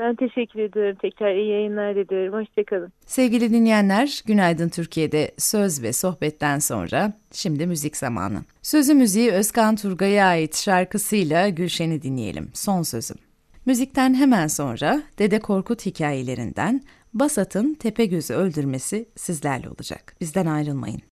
Ben teşekkür ediyorum. Tekrar iyi yayınlar diliyorum. Hoşçakalın. Sevgili dinleyenler, Günaydın Türkiye'de söz ve sohbetten sonra şimdi müzik zamanı. Sözü müziği Özkan Turgay'a ait şarkısıyla Gülşen'i dinleyelim. Son sözüm. Müzikten hemen sonra Dede Korkut hikayelerinden Basat'ın Tepegöz'ü öldürmesi sizlerle olacak. Bizden ayrılmayın.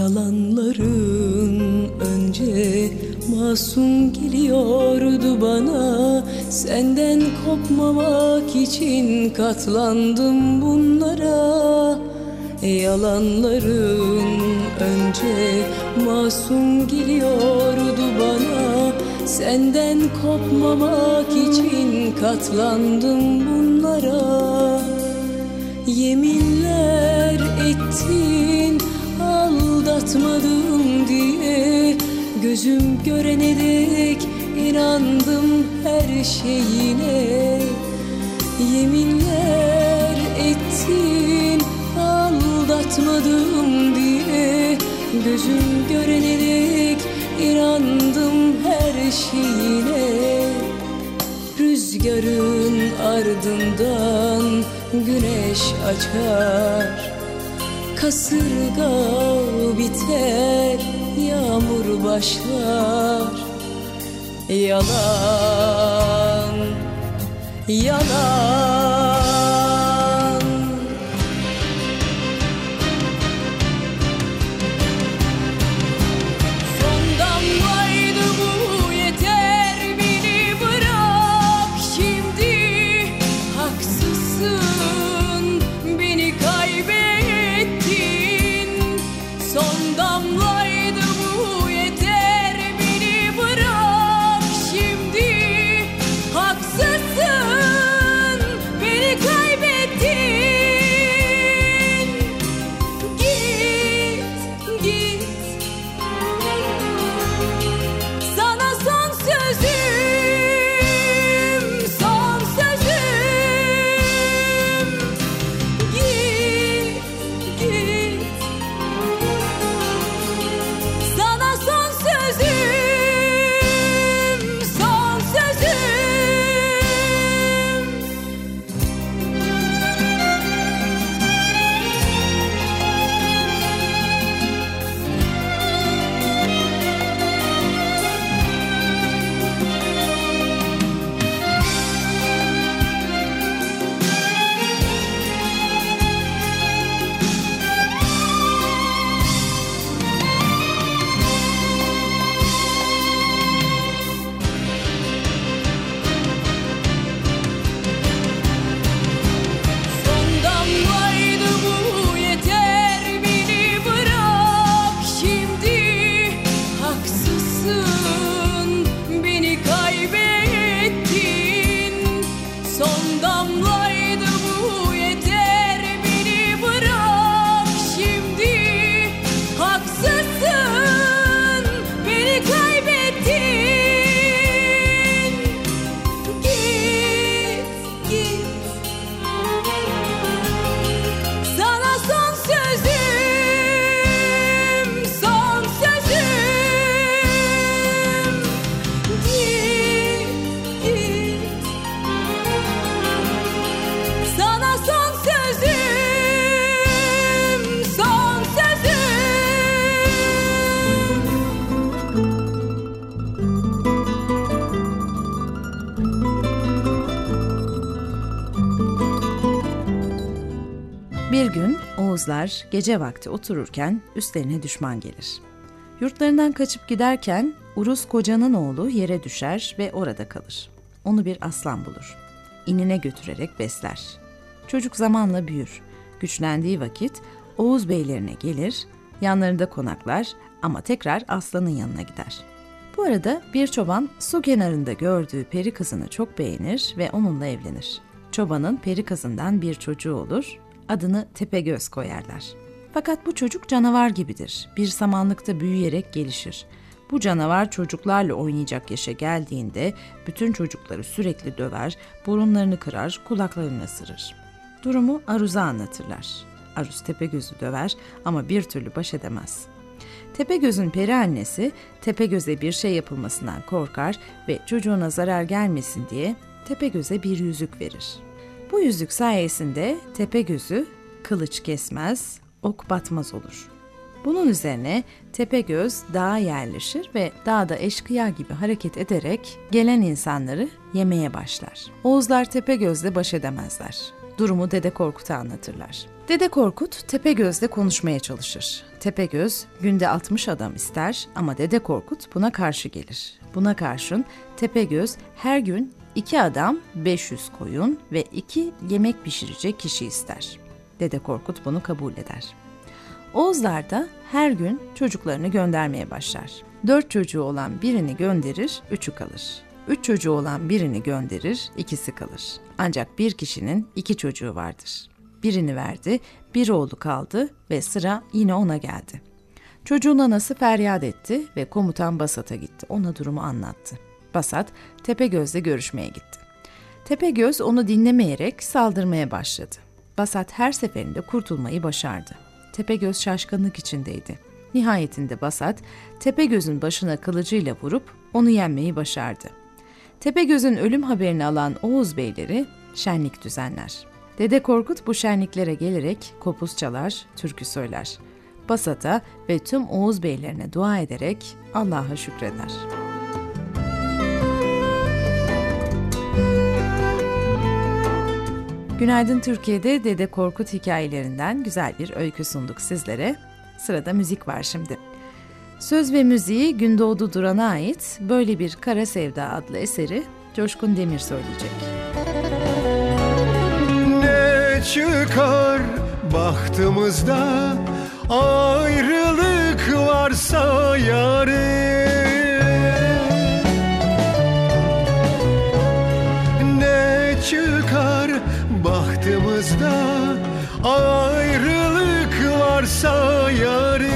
Yalanların önce masum geliyordu bana. Senden kopmamak için katlandım bunlara. Yalanların önce masum geliyordu bana. Senden kopmamak için katlandım bunlara. Yeminler ettin aldatmadım diye Gözüm görene dek inandım her şeyine. Yeminler ettin aldatmadım diye Gözüm görene dek inandım her şeyine. Rüzgarın ardından güneş açar Kasırga biter, yağmur başlar. Yalan, yalan Oğuzlar gece vakti otururken üstlerine düşman gelir. Yurtlarından kaçıp giderken Uruz kocanın oğlu yere düşer ve orada kalır. Onu bir aslan bulur. İnine götürerek besler. Çocuk zamanla büyür. Güçlendiği vakit Oğuz beylerine gelir, yanlarında konaklar ama tekrar aslanın yanına gider. Bu arada bir çoban su kenarında gördüğü peri kızını çok beğenir ve onunla evlenir. Çobanın peri kızından bir çocuğu olur, adını Tepegöz koyarlar. Fakat bu çocuk canavar gibidir. Bir samanlıkta büyüyerek gelişir. Bu canavar çocuklarla oynayacak yaşa geldiğinde bütün çocukları sürekli döver, burunlarını kırar, kulaklarını ısırır. Durumu Aruz'a anlatırlar. Aruz Tepegöz'ü döver ama bir türlü baş edemez. Tepegöz'ün peri annesi Tepegöz'e bir şey yapılmasından korkar ve çocuğuna zarar gelmesin diye Tepegöz'e bir yüzük verir. Bu yüzük sayesinde Tepegöz'ü kılıç kesmez, ok batmaz olur. Bunun üzerine Tepegöz dağa yerleşir ve dağda eşkıya gibi hareket ederek gelen insanları yemeye başlar. Oğuzlar Tepegöz'le baş edemezler. Durumu Dede Korkut'a anlatırlar. Dede Korkut Tepegöz'le konuşmaya çalışır. Tepegöz günde 60 adam ister ama Dede Korkut buna karşı gelir. Buna karşın Tepegöz her gün 2 adam 500 koyun ve 2 yemek pişirecek kişi ister. Dede Korkut bunu kabul eder. Oğuzlar da her gün çocuklarını göndermeye başlar. Dört çocuğu olan birini gönderir, üçü kalır. Üç çocuğu olan birini gönderir, ikisi kalır. Ancak bir kişinin iki çocuğu vardır. Birini verdi, bir oğlu kaldı ve sıra yine ona geldi. Çocuğun anası feryat etti ve komutan Basat'a gitti. Ona durumu anlattı. Basat, Tepegöz'le görüşmeye gitti. Tepegöz onu dinlemeyerek saldırmaya başladı. Basat her seferinde kurtulmayı başardı. Tepegöz şaşkınlık içindeydi. Nihayetinde Basat, Tepegöz'ün başına kılıcıyla vurup onu yenmeyi başardı. Tepegöz'ün ölüm haberini alan Oğuz beyleri şenlik düzenler. Dede Korkut bu şenliklere gelerek kopuz çalar, türkü söyler. Basat'a ve tüm Oğuz beylerine dua ederek Allah'a şükreder. Günaydın Türkiye'de Dede Korkut hikayelerinden güzel bir öykü sunduk sizlere. Sırada müzik var şimdi. Söz ve müziği Gündoğdu Duran'a ait Böyle Bir Kara Sevda adlı eseri Coşkun Demir söyleyecek. Ne çıkar bahtımızda ayrılık varsa yarın varsa yarın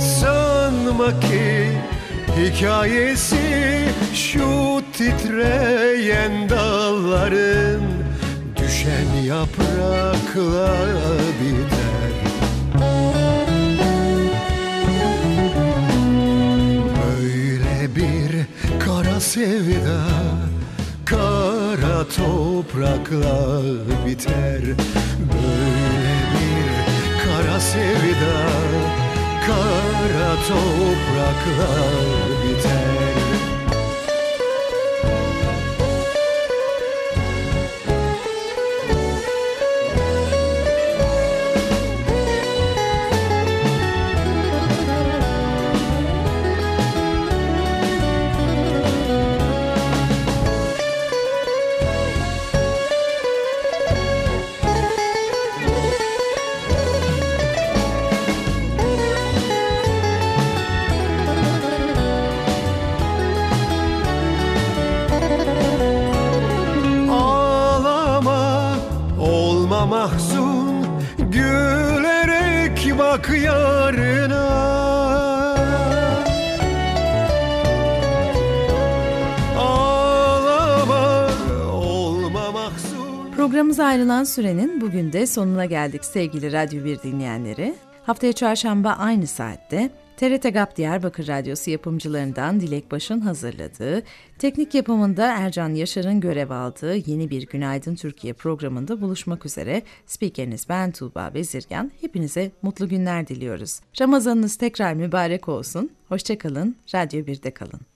Sanma ki hikayesi şu titreyen dalların Düşen yaprakla biter toprakla biter. Böyle bir kara sevda Kara toprakla biter Gülerek bak yarına Programımıza ayrılan sürenin bugün de sonuna geldik sevgili Radyo 1 dinleyenleri. Haftaya çarşamba aynı saatte TRT GAP Diyarbakır Radyosu yapımcılarından Dilek Baş'ın hazırladığı, teknik yapımında Ercan Yaşar'ın görev aldığı yeni bir Günaydın Türkiye programında buluşmak üzere. Spikeriniz ben Tuğba Bezirgen. Hepinize mutlu günler diliyoruz. Ramazanınız tekrar mübarek olsun. Hoşçakalın, Radyo 1'de kalın.